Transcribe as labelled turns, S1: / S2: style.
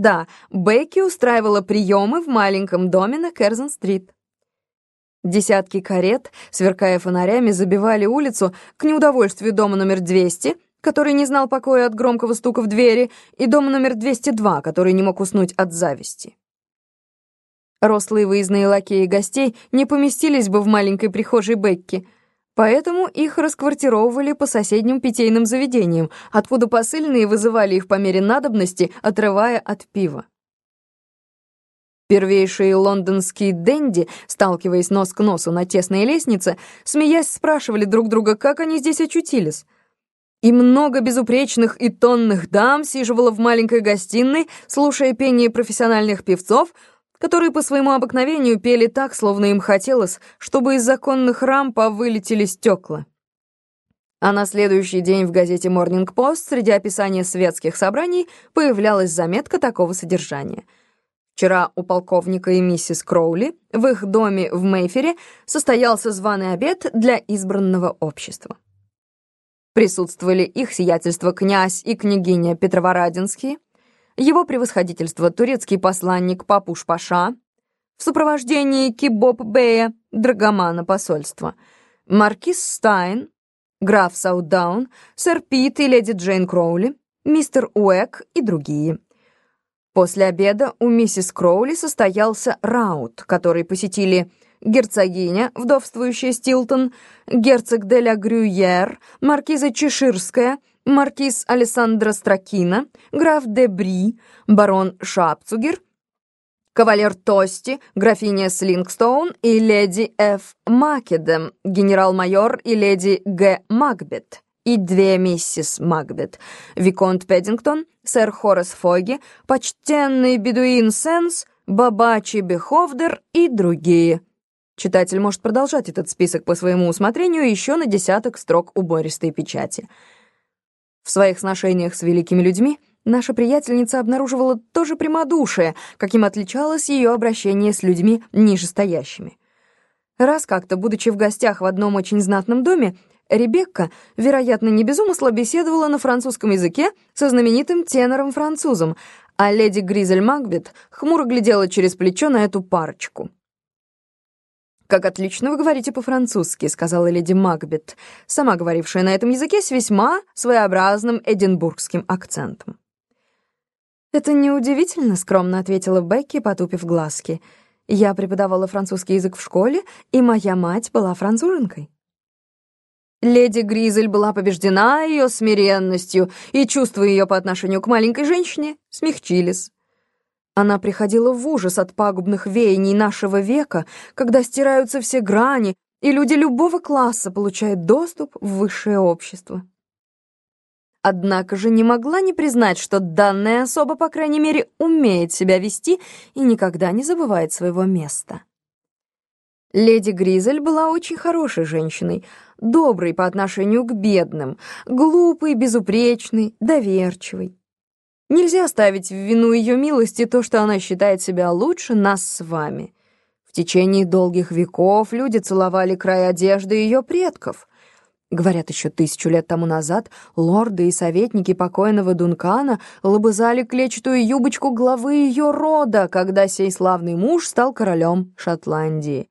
S1: Да, Бекки устраивала приемы в маленьком доме на Керзон-стрит. Десятки карет, сверкая фонарями, забивали улицу к неудовольствию дома номер 200, который не знал покоя от громкого стука в двери, и дома номер 202, который не мог уснуть от зависти. Рослые выездные лакеи гостей не поместились бы в маленькой прихожей Бекки, поэтому их расквартировывали по соседним питейным заведениям, откуда посыльные вызывали их по мере надобности, отрывая от пива. Первейшие лондонские денди, сталкиваясь нос к носу на тесной лестнице, смеясь, спрашивали друг друга, как они здесь очутились. И много безупречных и тонных дам сиживало в маленькой гостиной, слушая пение профессиональных певцов, которые по своему обыкновению пели так, словно им хотелось, чтобы из законных рам повылетели стекла. А на следующий день в газете Morning Post среди описания светских собраний появлялась заметка такого содержания — Вчера у полковника и миссис Кроули в их доме в Мейфере состоялся званый обед для избранного общества. Присутствовали их сиятельство князь и княгиня Петроворадинские, его превосходительство турецкий посланник Папуш Паша, в сопровождении Кибоб Бея, драгомана посольства, маркиз Стайн, граф Саудаун, сэр Пит и леди Джейн Кроули, мистер Уэк и другие — После обеда у миссис Кроули состоялся раут, который посетили герцогиня, вдовствующая Стилтон, герцог де ля Грюйер, маркиза Чеширская, маркиз Александра Стракина, граф де Бри, барон Шапцугер, кавалер Тости, графиня Слингстоун и леди Ф. Македем, генерал-майор и леди Г. Макбет и две миссис Макбет, Виконт Пэддингтон, сэр Хорас Фоги, почтенный бедуин Сенс, Бабачи Беховдер и другие. Читатель может продолжать этот список по своему усмотрению еще на десяток строк убористой печати. В своих сношениях с великими людьми наша приятельница обнаруживала то же прямодушие, каким отличалось ее обращение с людьми нижестоящими. Раз как-то, будучи в гостях в одном очень знатном доме, Ребекка, вероятно, не без умысла беседовала на французском языке со знаменитым тенором-французом, а леди Гризель Макбет хмуро глядела через плечо на эту парочку. «Как отлично вы говорите по-французски», — сказала леди Макбет, сама говорившая на этом языке с весьма своеобразным эдинбургским акцентом. «Это неудивительно», — скромно ответила Бекки, потупив глазки. «Я преподавала французский язык в школе, и моя мать была француженкой». Леди Гризель была побеждена ее смиренностью, и чувства ее по отношению к маленькой женщине смягчились. Она приходила в ужас от пагубных веяний нашего века, когда стираются все грани, и люди любого класса получают доступ в высшее общество. Однако же не могла не признать, что данная особа, по крайней мере, умеет себя вести и никогда не забывает своего места. Леди Гризель была очень хорошей женщиной, доброй по отношению к бедным, глупой, безупречной, доверчивой. Нельзя ставить в вину ее милости то, что она считает себя лучше нас с вами. В течение долгих веков люди целовали край одежды ее предков. Говорят, еще тысячу лет тому назад лорды и советники покойного Дункана лобызали клетчатую юбочку главы ее рода, когда сей славный муж стал королем Шотландии.